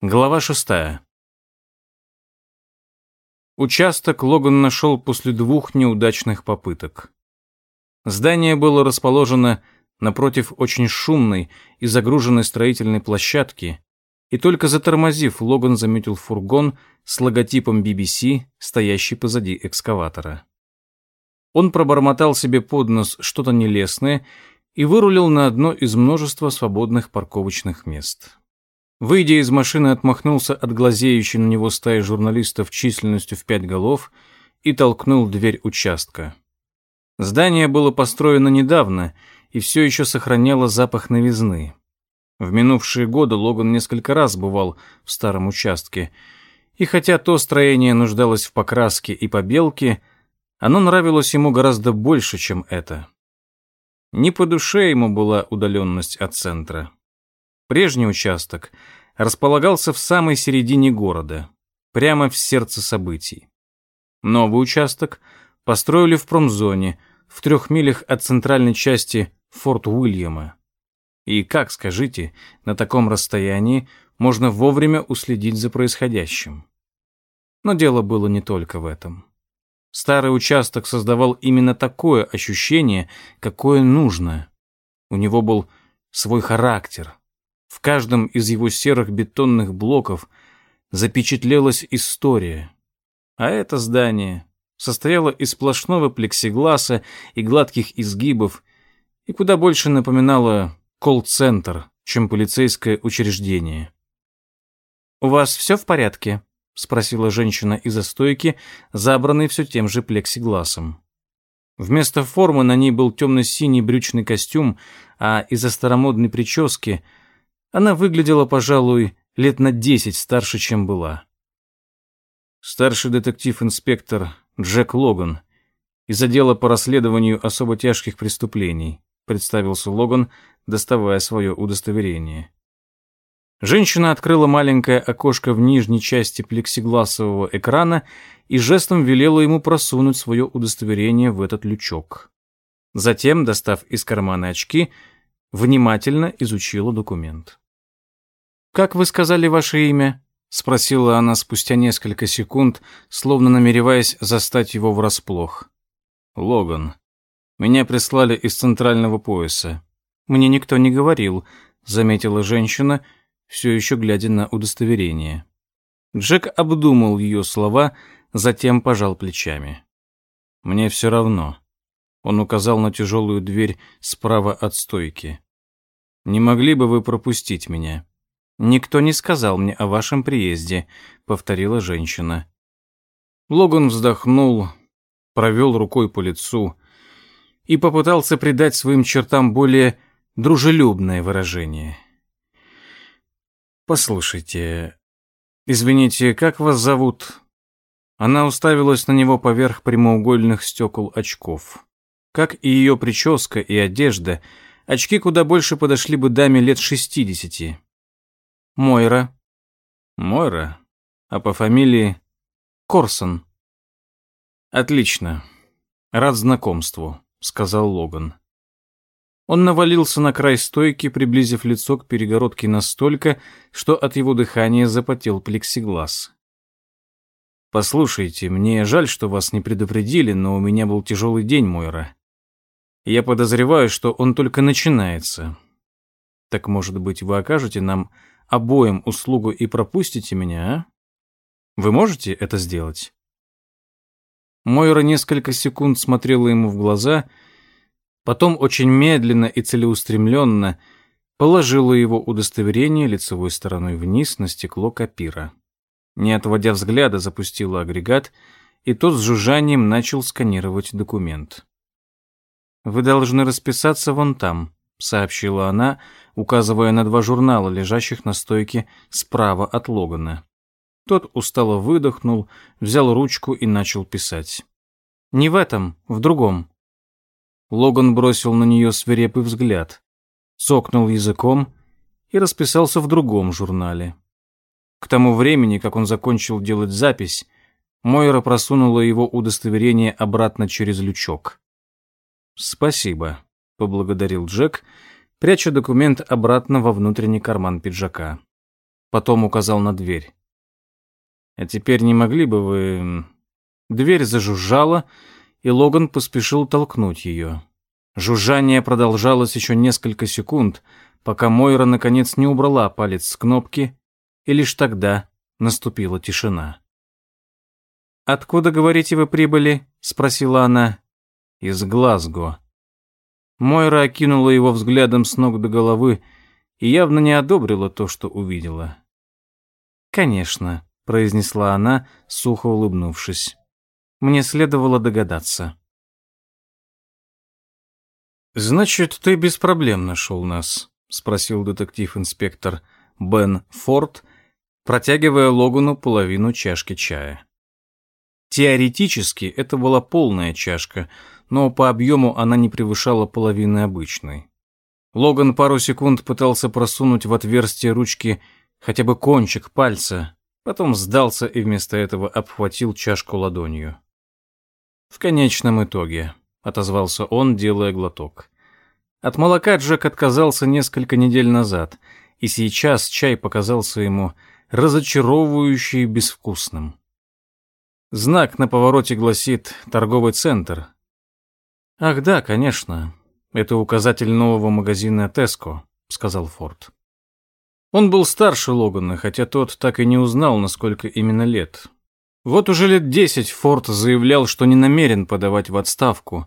Глава шестая. Участок Логан нашел после двух неудачных попыток. Здание было расположено напротив очень шумной и загруженной строительной площадки, и только затормозив, Логан заметил фургон с логотипом BBC, стоящий позади экскаватора. Он пробормотал себе под нос что-то нелестное и вырулил на одно из множества свободных парковочных мест. Выйдя из машины, отмахнулся от глазеющей на него стаи журналистов численностью в пять голов и толкнул дверь участка. Здание было построено недавно и все еще сохраняло запах новизны. В минувшие годы Логан несколько раз бывал в старом участке, и хотя то строение нуждалось в покраске и побелке, оно нравилось ему гораздо больше, чем это. Не по душе ему была удаленность от центра. Прежний участок располагался в самой середине города, прямо в сердце событий. Новый участок построили в промзоне, в трех милях от центральной части Форт Уильяма. И как, скажите, на таком расстоянии можно вовремя уследить за происходящим? Но дело было не только в этом. Старый участок создавал именно такое ощущение, какое нужно. У него был свой характер, в каждом из его серых бетонных блоков запечатлелась история. А это здание состояло из сплошного плексигласа и гладких изгибов и куда больше напоминало колл-центр, чем полицейское учреждение. «У вас все в порядке?» — спросила женщина из-за стойки, забранной все тем же плексигласом. Вместо формы на ней был темно-синий брючный костюм, а из-за старомодной прически — она выглядела, пожалуй, лет на десять старше, чем была. Старший детектив-инспектор Джек Логан из отдела по расследованию особо тяжких преступлений, представился Логан, доставая свое удостоверение. Женщина открыла маленькое окошко в нижней части плексигласового экрана и жестом велела ему просунуть свое удостоверение в этот лючок. Затем, достав из кармана очки, внимательно изучила документ. «Как вы сказали ваше имя?» — спросила она спустя несколько секунд, словно намереваясь застать его врасплох. «Логан. Меня прислали из центрального пояса. Мне никто не говорил», — заметила женщина, все еще глядя на удостоверение. Джек обдумал ее слова, затем пожал плечами. «Мне все равно. Он указал на тяжелую дверь справа от стойки. «Не могли бы вы пропустить меня?» «Никто не сказал мне о вашем приезде», — повторила женщина. Логан вздохнул, провел рукой по лицу и попытался придать своим чертам более дружелюбное выражение. «Послушайте, извините, как вас зовут?» Она уставилась на него поверх прямоугольных стекол очков. Как и ее прическа и одежда, очки куда больше подошли бы даме лет шестидесяти. Мойра. Мойра? А по фамилии Корсон. Отлично. Рад знакомству, сказал Логан. Он навалился на край стойки, приблизив лицо к перегородке настолько, что от его дыхания запотел плексиглаз. «Послушайте, мне жаль, что вас не предупредили, но у меня был тяжелый день, Мойра. Я подозреваю, что он только начинается. Так, может быть, вы окажете нам обоим услугу и пропустите меня, а? Вы можете это сделать?» Мойра несколько секунд смотрела ему в глаза, потом очень медленно и целеустремленно положила его удостоверение лицевой стороной вниз на стекло копира. Не отводя взгляда, запустила агрегат, и тот с жужжанием начал сканировать документ. «Вы должны расписаться вон там», — сообщила она, указывая на два журнала, лежащих на стойке справа от Логана. Тот устало выдохнул, взял ручку и начал писать. «Не в этом, в другом». Логан бросил на нее свирепый взгляд, цокнул языком и расписался в другом журнале. К тому времени, как он закончил делать запись, Мойра просунула его удостоверение обратно через лючок. «Спасибо», — поблагодарил Джек, пряча документ обратно во внутренний карман пиджака. потом указал на дверь. «А теперь не могли бы вы...» Дверь зажужжала, и Логан поспешил толкнуть ее. Жужжание продолжалось еще несколько секунд, пока Мойра наконец не убрала палец с кнопки, и лишь тогда наступила тишина. «Откуда, говорите, вы прибыли?» — спросила она. «Из Глазго». Мойра окинула его взглядом с ног до головы и явно не одобрила то, что увидела. «Конечно», — произнесла она, сухо улыбнувшись. «Мне следовало догадаться». «Значит, ты без проблем нашел нас?» — спросил детектив-инспектор Бен Форд, протягивая Логану половину чашки чая. Теоретически это была полная чашка, но по объему она не превышала половины обычной. Логан пару секунд пытался просунуть в отверстие ручки хотя бы кончик пальца, потом сдался и вместо этого обхватил чашку ладонью. В конечном итоге, отозвался он, делая глоток. От молока Джек отказался несколько недель назад, и сейчас чай показался ему разочаровывающе безвкусным. Знак на повороте гласит «Торговый центр». «Ах да, конечно. Это указатель нового магазина «Теско», — сказал Форд. Он был старше Логана, хотя тот так и не узнал, насколько именно лет. Вот уже лет десять Форд заявлял, что не намерен подавать в отставку,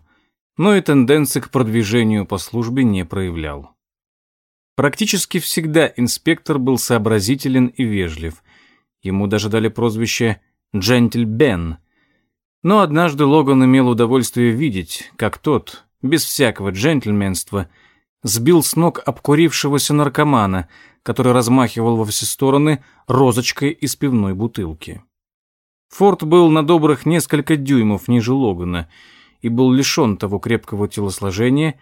но и тенденции к продвижению по службе не проявлял. Практически всегда инспектор был сообразителен и вежлив. Ему даже дали прозвище Джентель Бен. Но однажды Логан имел удовольствие видеть, как тот, без всякого джентльменства, сбил с ног обкурившегося наркомана, который размахивал во все стороны розочкой из пивной бутылки. Форд был на добрых несколько дюймов ниже Логана и был лишен того крепкого телосложения,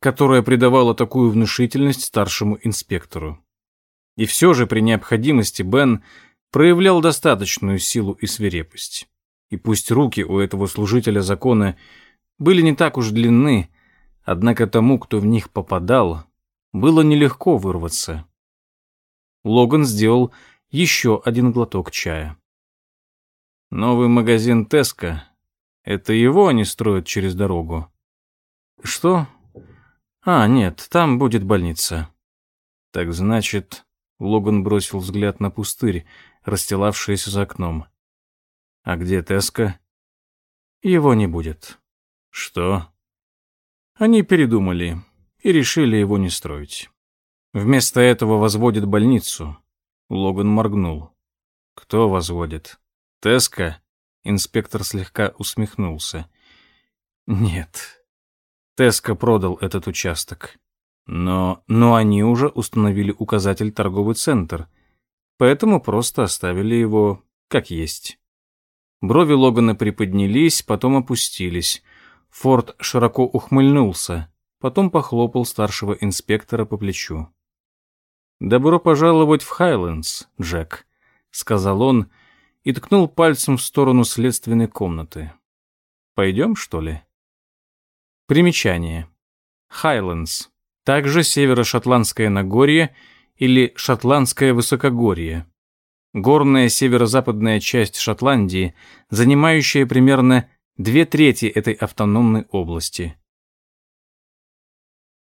которое придавало такую внушительность старшему инспектору. И все же при необходимости Бен проявлял достаточную силу и свирепость. И пусть руки у этого служителя закона были не так уж длинны, однако тому, кто в них попадал, было нелегко вырваться. Логан сделал еще один глоток чая. Новый магазин Теска. Это его они строят через дорогу. Что? А, нет, там будет больница. Так значит, Логан бросил взгляд на пустырь, расстилавшиеся за окном. «А где Теска?» «Его не будет». «Что?» Они передумали и решили его не строить. Вместо этого возводят больницу. Логан моргнул. «Кто возводит? Теска?» Инспектор слегка усмехнулся. «Нет. Теска продал этот участок. Но, но они уже установили указатель торговый центр поэтому просто оставили его как есть. Брови Логана приподнялись, потом опустились. Форд широко ухмыльнулся, потом похлопал старшего инспектора по плечу. «Добро пожаловать в Хайлендс, Джек», — сказал он и ткнул пальцем в сторону следственной комнаты. «Пойдем, что ли?» Примечание. Хайлендс. Также северо-шотландское Нагорье — или Шотландское высокогорье. Горная северо-западная часть Шотландии, занимающая примерно две трети этой автономной области.